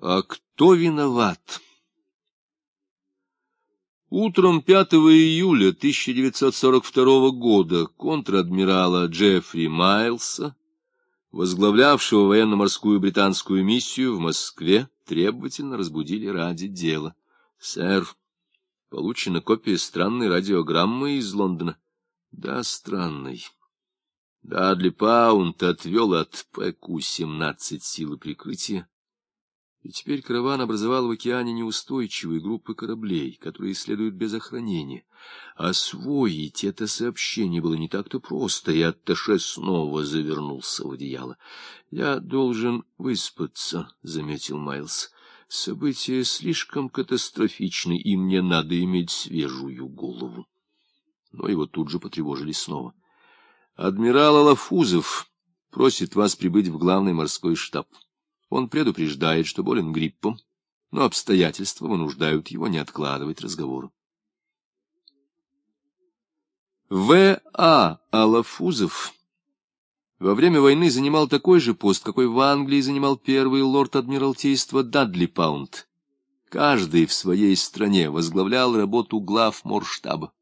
А кто виноват? Утром 5 июля 1942 года контр-адмирала Джеффри Майлса, возглавлявшего военно-морскую британскую миссию в Москве, требовательно разбудили ради дела. «Сэр, получена копия странной радиограммы из Лондона». «Да, странной». Дадли Паунт отвел от PQ-17 силы прикрытия и теперь караван образовал в океане неустойчивые группы кораблей, которые следуют без охранения. Освоить это сообщение было не так-то просто, и Атташе снова завернулся в одеяло. — Я должен выспаться, — заметил Майлз. — События слишком катастрофичны, и мне надо иметь свежую голову. Но его тут же потревожили снова. — Адмирал Алафузов просит вас прибыть в главный морской штаб. Он предупреждает, что болен гриппом, но обстоятельства вынуждают его не откладывать разговор. В. А. Алафузов во время войны занимал такой же пост, какой в Англии занимал первый лорд Адмиралтейства Дадли Паунд. Каждый в своей стране возглавлял работу глав морштаба.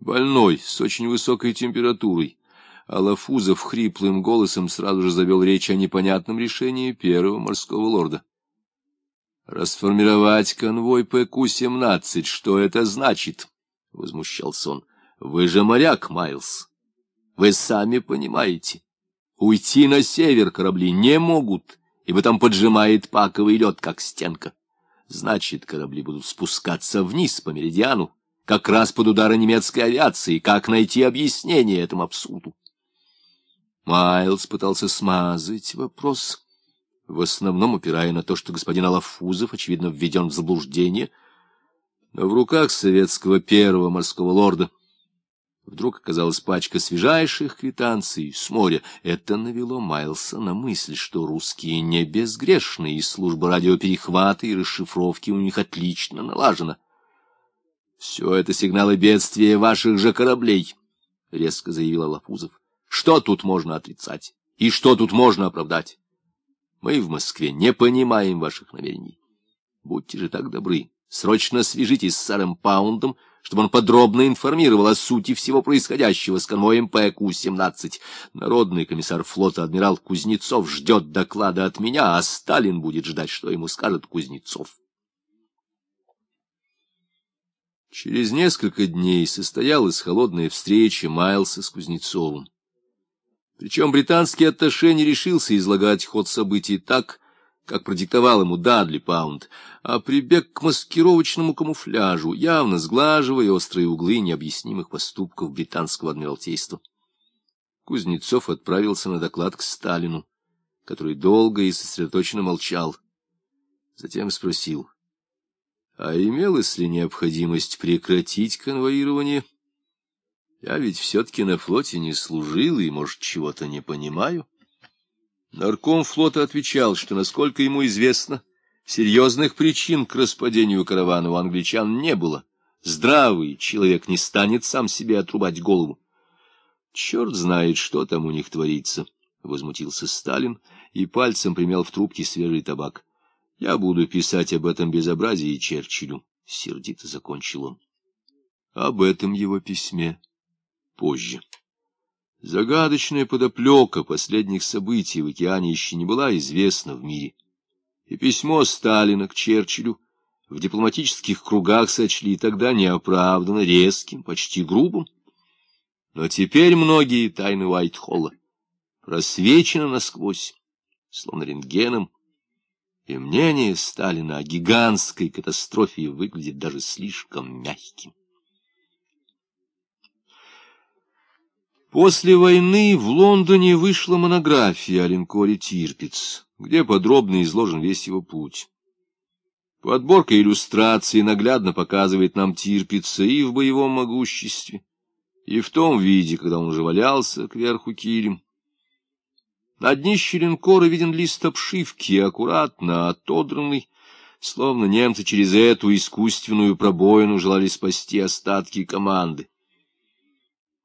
Больной, с очень высокой температурой, Алафузов хриплым голосом сразу же завел речь о непонятном решении первого морского лорда. «Расформировать конвой ПК-17, что это значит?» — возмущался он. «Вы же моряк, Майлз. Вы сами понимаете. Уйти на север корабли не могут, ибо там поджимает паковый лед, как стенка. Значит, корабли будут спускаться вниз по меридиану, как раз под удары немецкой авиации. Как найти объяснение этому абсурду?» Майлз пытался смазать вопрос, в основном упирая на то, что господин Алафузов, очевидно, введен в заблуждение, но в руках советского первого морского лорда вдруг оказалась пачка свежайших квитанций с моря. Это навело Майлса на мысль, что русские не безгрешны, и служба радиоперехвата и расшифровки у них отлично налажена. — Все это сигналы бедствия ваших же кораблей, — резко заявил Алафузов. Что тут можно отрицать? И что тут можно оправдать? Мы в Москве не понимаем ваших намерений. Будьте же так добры, срочно свяжитесь с сэром Паундом, чтобы он подробно информировал о сути всего происходящего с конвоем ПК-17. Народный комиссар флота адмирал Кузнецов ждет доклада от меня, а Сталин будет ждать, что ему скажет Кузнецов. Через несколько дней состоялась холодная встреча Майлса с Кузнецовым. Причем британский атташе не решился излагать ход событий так, как продиктовал ему Дадли Паунд, а прибег к маскировочному камуфляжу, явно сглаживая острые углы необъяснимых поступков британского адмиралтейства. Кузнецов отправился на доклад к Сталину, который долго и сосредоточенно молчал. Затем спросил, а имелась ли необходимость прекратить конвоирование? Я ведь все-таки на флоте не служил и, может, чего-то не понимаю. Нарком флота отвечал, что, насколько ему известно, серьезных причин к распадению каравана у англичан не было. Здравый человек не станет сам себе отрубать голову. Черт знает, что там у них творится, — возмутился Сталин и пальцем примял в трубке свежий табак. Я буду писать об этом безобразии Черчиллю, — сердито закончил он. Об этом его письме позже. Загадочная подоплека последних событий в океане еще не была известна в мире. И письмо Сталина к Черчиллю в дипломатических кругах сочли тогда неоправданно резким, почти грубым. Но теперь многие тайны Уайтхолла просвечены насквозь, словно рентгеном, и мнение Сталина о гигантской катастрофе выглядит даже слишком мягким. После войны в Лондоне вышла монография о линкоре «Тирпиц», где подробно изложен весь его путь. Подборка иллюстраций наглядно показывает нам Тирпица и в боевом могуществе, и в том виде, когда он уже валялся кверху килем. На днище линкора виден лист обшивки, аккуратно отодранный, словно немцы через эту искусственную пробоину желали спасти остатки команды.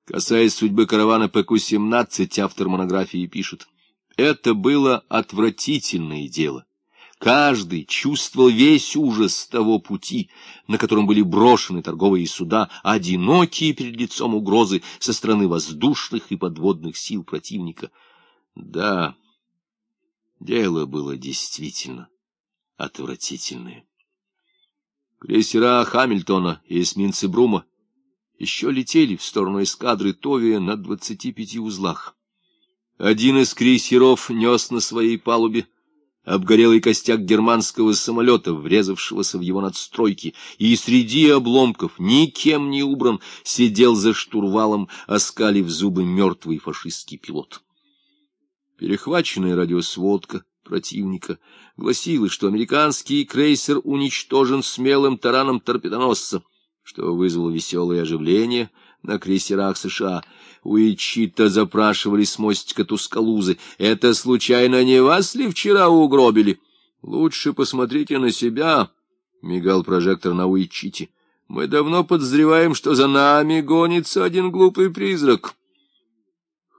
Касаясь судьбы каравана ПК-17, автор монографии пишет, «Это было отвратительное дело, Каждый чувствовал весь ужас того пути, на котором были брошены торговые суда, одинокие перед лицом угрозы со стороны воздушных и подводных сил противника. Да, дело было действительно отвратительное. Крейсера Хамильтона и эсминцы Брума еще летели в сторону эскадры Товия на двадцати пяти узлах. Один из крейсеров нес на своей палубе обгорелый костяк германского самолета, врезавшегося в его надстройки, и среди обломков, никем не убран, сидел за штурвалом, оскалив зубы мертвый фашистский пилот. Перехваченная радиосводка противника гласила, что американский крейсер уничтожен смелым тараном торпедоносца, что вызвало веселое оживление на крейсерах США — Уичита запрашивали с мостика Тускалузы. «Это случайно не вас ли вчера угробили?» «Лучше посмотрите на себя», — мигал прожектор на Уичите. «Мы давно подозреваем, что за нами гонится один глупый призрак».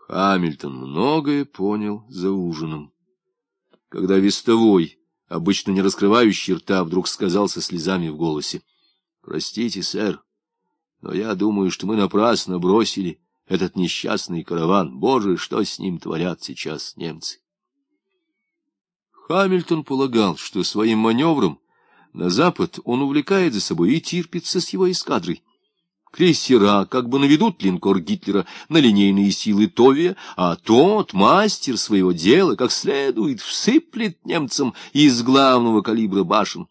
Хамильтон многое понял за ужином. Когда вестовой, обычно не раскрывающий рта, вдруг сказал со слезами в голосе. — Простите, сэр, но я думаю, что мы напрасно бросили этот несчастный караван. Боже, что с ним творят сейчас немцы? Хамильтон полагал, что своим маневром на запад он увлекает за собой и терпится с его эскадрой. Крейсера как бы наведут линкор Гитлера на линейные силы Товия, а тот, мастер своего дела, как следует, всыплет немцам из главного калибра башен.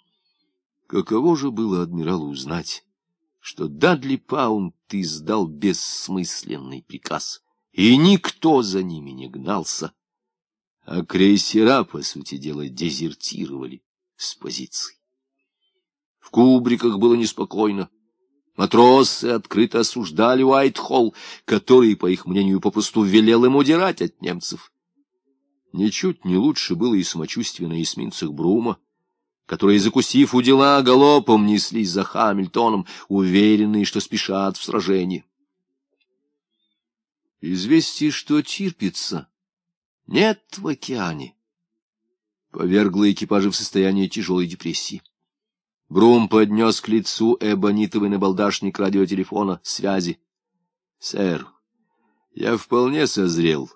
Каково же было адмиралу узнать, что Дадли Паунт издал бессмысленный приказ, и никто за ними не гнался, а крейсера, по сути дела, дезертировали с позиций. В кубриках было неспокойно. Матросы открыто осуждали Уайт-Холл, который, по их мнению, попросту велел им удирать от немцев. Ничуть не лучше было и самочувствие на эсминцах Брума которые, закусив у дела, галопом неслись за Хамильтоном, уверенные, что спешат в сражении. Известие, что терпится, нет в океане, повергло экипажи в состояние тяжелой депрессии. Брум поднес к лицу эбонитовый набалдашник радиотелефона связи. — Сэр, я вполне созрел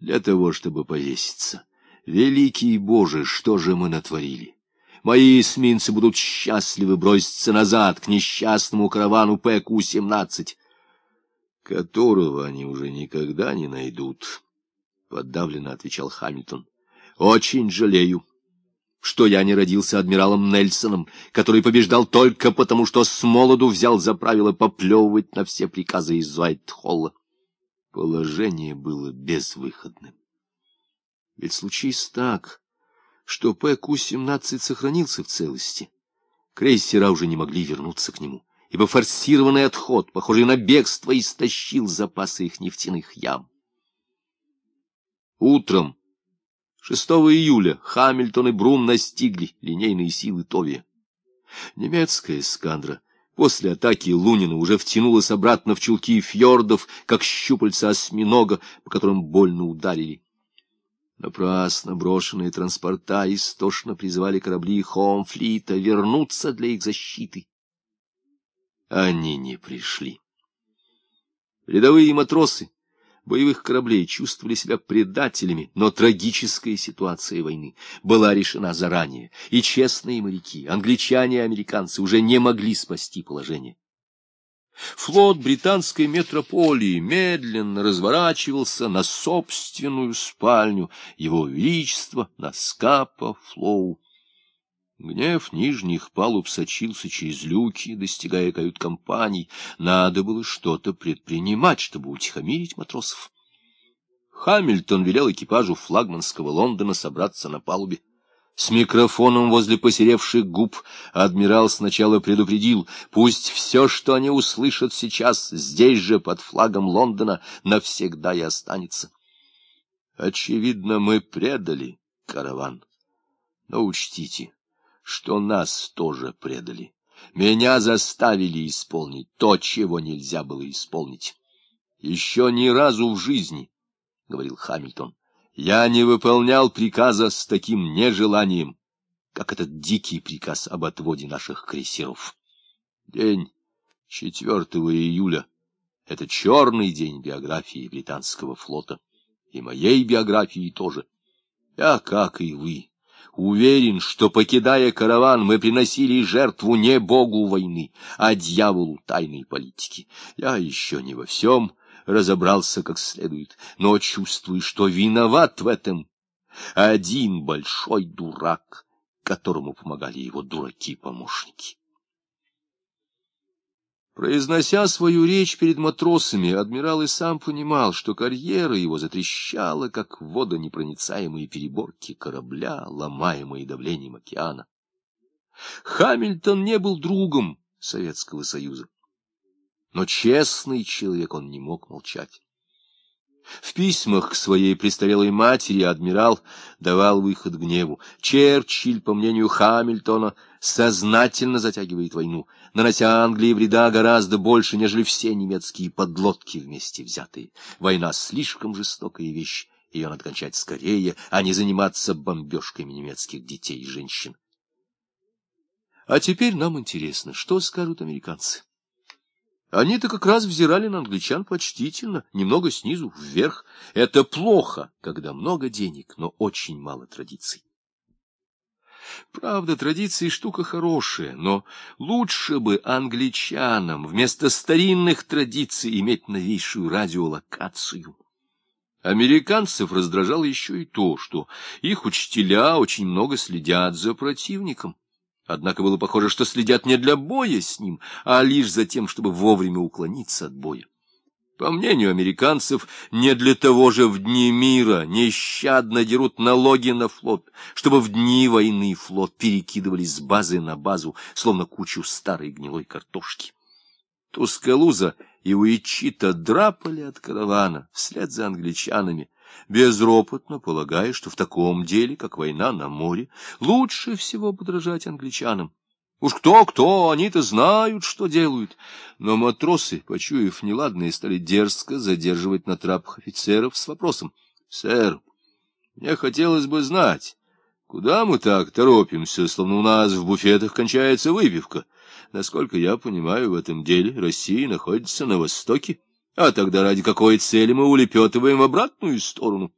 для того, чтобы повеситься. Великий Боже, что же мы натворили! Мои эсминцы будут счастливы броситься назад к несчастному каравану ПК-17, которого они уже никогда не найдут, — подавленно отвечал Хамильтон. — Очень жалею, что я не родился адмиралом Нельсоном, который побеждал только потому, что с молоду взял за правило поплевывать на все приказы из Уайт-Холла. Положение было безвыходным. Ведь случись так что ПК-17 сохранился в целости. Крейсера уже не могли вернуться к нему, ибо форсированный отход, похожий на бегство, истощил запасы их нефтяных ям. Утром 6 июля Хамильтон и Брун настигли линейные силы Товия. Немецкая эскадра после атаки Лунина уже втянулась обратно в чулки фьордов, как щупальца осьминога, по которым больно ударили. Напрасно брошенные транспорта истошно призывали корабли Хомфлита вернуться для их защиты. Они не пришли. Рядовые матросы боевых кораблей чувствовали себя предателями, но трагическая ситуация войны была решена заранее, и честные моряки, англичане и американцы, уже не могли спасти положение. Флот британской метрополии медленно разворачивался на собственную спальню его величества на Скапа-Флоу. Гнев нижних палуб сочился через люки, достигая кают-компаний. Надо было что-то предпринимать, чтобы утихомирить матросов. Хамильтон велел экипажу флагманского Лондона собраться на палубе. С микрофоном возле посеревших губ адмирал сначала предупредил, пусть все, что они услышат сейчас, здесь же, под флагом Лондона, навсегда и останется. Очевидно, мы предали караван. Но учтите, что нас тоже предали. Меня заставили исполнить то, чего нельзя было исполнить. Еще ни разу в жизни, — говорил Хамильтон, я не выполнял приказа с таким нежеланием как этот дикий приказ об отводе наших крейсеров. День 4 июля — это черный день биографии британского флота, и моей биографии тоже. Я, как и вы, уверен, что, покидая караван, мы приносили жертву не богу войны, а дьяволу тайной политики. Я еще не во всем разобрался как следует, но чувствую, что виноват в этом один большой дурак, которому помогали его дураки-помощники. Произнося свою речь перед матросами, адмирал и сам понимал, что карьера его затрещала, как водонепроницаемые переборки корабля, ломаемые давлением океана. Хамильтон не был другом Советского Союза, но честный человек он не мог молчать. В письмах к своей престарелой матери адмирал давал выход гневу. Черчилль, по мнению Хамильтона, сознательно затягивает войну, нанося Англии вреда гораздо больше, нежели все немецкие подлодки вместе взятые. Война слишком жестокая вещь, ее надо кончать скорее, а не заниматься бомбежками немецких детей и женщин. А теперь нам интересно, что скажут американцы. Они-то как раз взирали на англичан почтительно, немного снизу вверх. Это плохо, когда много денег, но очень мало традиций. Правда, традиции штука хорошая, но лучше бы англичанам вместо старинных традиций иметь новейшую радиолокацию. Американцев раздражало еще и то, что их учителя очень много следят за противником. Однако было похоже, что следят не для боя с ним, а лишь за тем, чтобы вовремя уклониться от боя. По мнению американцев, не для того же в дни мира нещадно дерут налоги на флот, чтобы в дни войны флот перекидывали с базы на базу, словно кучу старой гнилой картошки. Тускалуза и Уичита драпали от каравана вслед за англичанами, безропотно полагая, что в таком деле, как война на море, лучше всего подражать англичанам. Уж кто-кто, они-то знают, что делают. Но матросы, почуяв неладное, стали дерзко задерживать на трапах офицеров с вопросом. — Сэр, мне хотелось бы знать, куда мы так торопимся, словно у нас в буфетах кончается выпивка? Насколько я понимаю, в этом деле Россия находится на востоке. А тогда ради какой цели мы улепетываем в обратную сторону?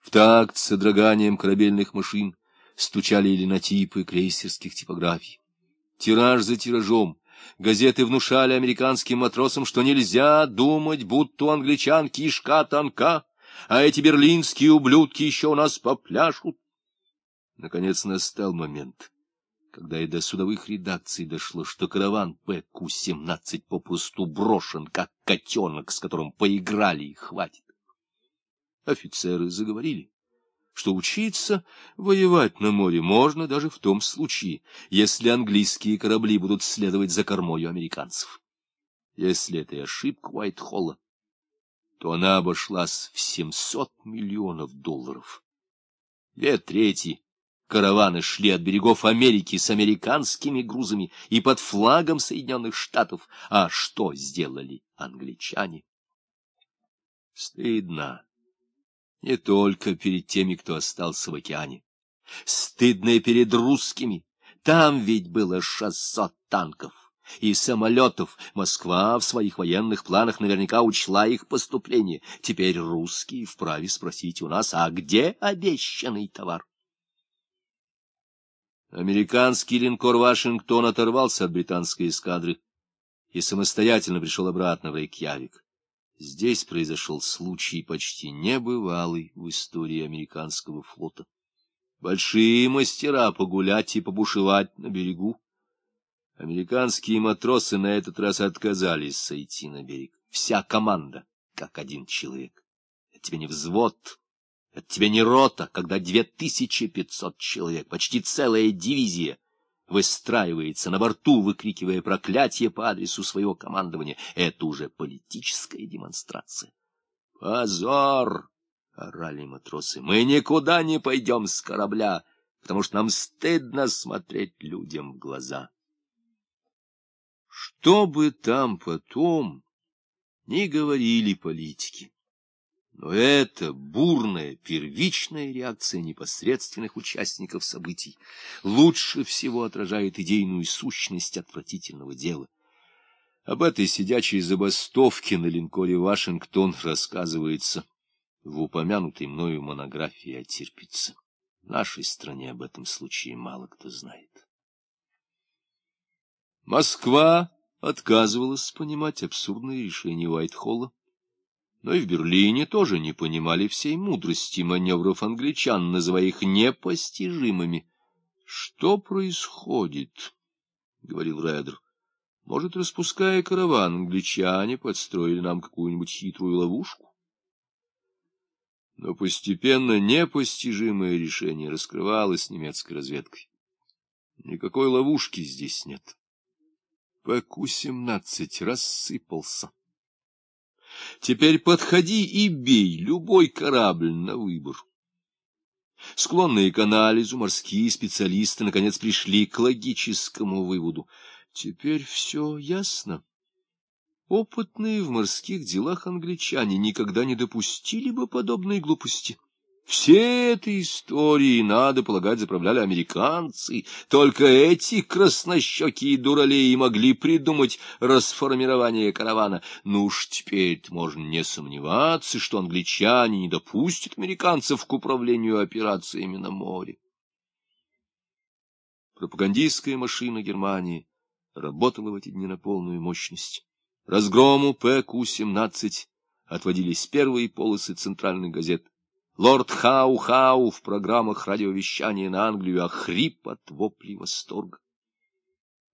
В такт с содроганием корабельных машин стучали линотипы крейсерских типографий. Тираж за тиражом. Газеты внушали американским матросам, что нельзя думать, будто у англичан кишка тонка, а эти берлинские ублюдки еще у нас попляшут. Наконец настал момент, когда и до судовых редакций дошло, что караван ПК-17 попросту брошен, как котенок, с которым поиграли и хватит. Офицеры заговорили, что учиться воевать на море можно даже в том случае, если английские корабли будут следовать за кормою американцев. Если это и ошибка Уайтхолла, то она обошлась в 700 миллионов долларов. Две трети Караваны шли от берегов Америки с американскими грузами и под флагом Соединенных Штатов. А что сделали англичане? Стыдно. Не только перед теми, кто остался в океане. Стыдно и перед русскими. Там ведь было шестьсот танков и самолетов. Москва в своих военных планах наверняка учла их поступление. Теперь русские вправе спросить у нас, а где обещанный товар? Американский линкор «Вашингтон» оторвался от британской эскадры и самостоятельно пришел обратно в Рейкьявик. Здесь произошел случай почти небывалый в истории американского флота. Большие мастера погулять и побушевать на берегу. Американские матросы на этот раз отказались сойти на берег. Вся команда, как один человек. Это тебе не взвод, это тебе не рота, когда две тысячи пятьсот человек, почти целая дивизия, выстраивается на борту, выкрикивая проклятие по адресу своего командования. Это уже политическая демонстрация. «Позор!» — орали матросы. «Мы никуда не пойдем с корабля, потому что нам стыдно смотреть людям в глаза». Что бы там потом ни говорили политики, Но это бурная, первичная реакция непосредственных участников событий лучше всего отражает идейную сущность отвратительного дела. Об этой сидячей забастовке на линкоре «Вашингтон» рассказывается в упомянутой мною монографии о Тирпице. В нашей стране об этом случае мало кто знает. Москва отказывалась понимать абсурдные решения Уайтхолла, но и в Берлине тоже не понимали всей мудрости маневров англичан, называя их непостижимыми. — Что происходит? — говорил Редер. — Может, распуская караван, англичане подстроили нам какую-нибудь хитрую ловушку? Но постепенно непостижимое решение раскрывалось немецкой разведкой. Никакой ловушки здесь нет. ПК-17 рассыпался. Теперь подходи и бей любой корабль на выбор. Склонные к анализу морские специалисты наконец пришли к логическому выводу. Теперь все ясно. Опытные в морских делах англичане никогда не допустили бы подобной глупости. Все этой истории, надо полагать, заправляли американцы. Только эти краснощекие дуралеи могли придумать расформирование каравана. Ну уж теперь можно не сомневаться, что англичане не допустят американцев к управлению операциями на море. Пропагандистская машина Германии работала в эти дни на полную мощность. Разгрому ПК-17 отводились первые полосы центральных газет. Лорд Хау-Хау в программах радиовещания на Англию охрип от воплей восторга.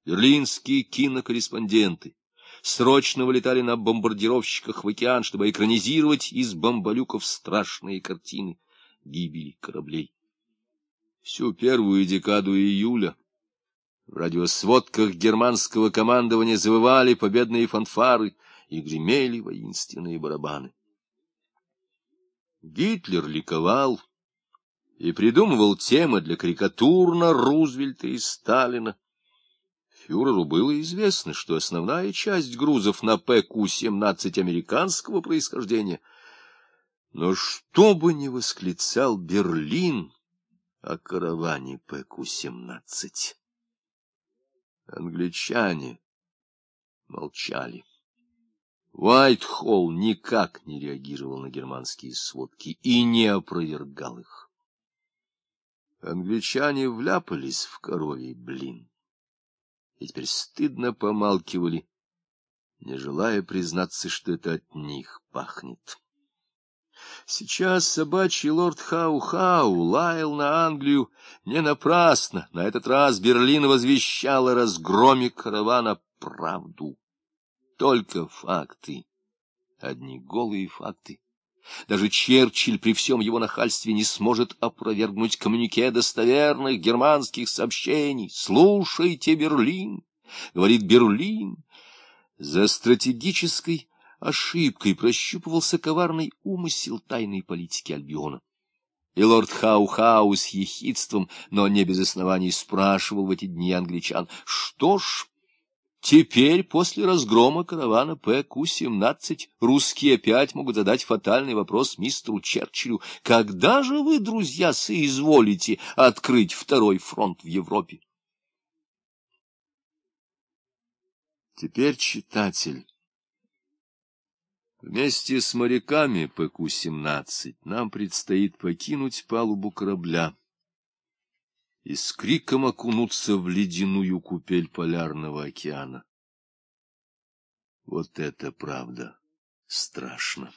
Берлинские кинокорреспонденты срочно вылетали на бомбардировщиках в океан, чтобы экранизировать из бомболюков страшные картины гибели кораблей. Всю первую декаду июля в радиосводках германского командования завывали победные фанфары и гремели воинственные барабаны. Гитлер ликовал и придумывал темы для карикатур Рузвельта и Сталина. Фюреру было известно, что основная часть грузов на PQ-17 американского происхождения. Но что бы ни восклицал Берлин о караване PQ-17, англичане молчали. Уайтхолл никак не реагировал на германские сводки и не опровергал их. Англичане вляпались в коровий блин и теперь стыдно помалкивали, не желая признаться, что это от них пахнет. Сейчас собачий лорд Хау-Хау лаял на Англию не напрасно. На этот раз Берлин возвещал о разгроме каравана правду. Только факты. Одни голые факты. Даже Черчилль при всем его нахальстве не сможет опровергнуть коммюнике достоверных германских сообщений. «Слушайте, Берлин!» — говорит Берлин. За стратегической ошибкой прощупывался коварный умысел тайной политики Альбиона. И лорд Хау-Хау с ехидством, но не без оснований, спрашивал в эти дни англичан, что ж, Теперь, после разгрома каравана ПК-17, русские опять могут задать фатальный вопрос мистеру Черчиллю. Когда же вы, друзья, соизволите открыть второй фронт в Европе? Теперь читатель. Вместе с моряками ПК-17 нам предстоит покинуть палубу корабля и с криком окунуться в ледяную купель полярного океана. Вот это правда страшно.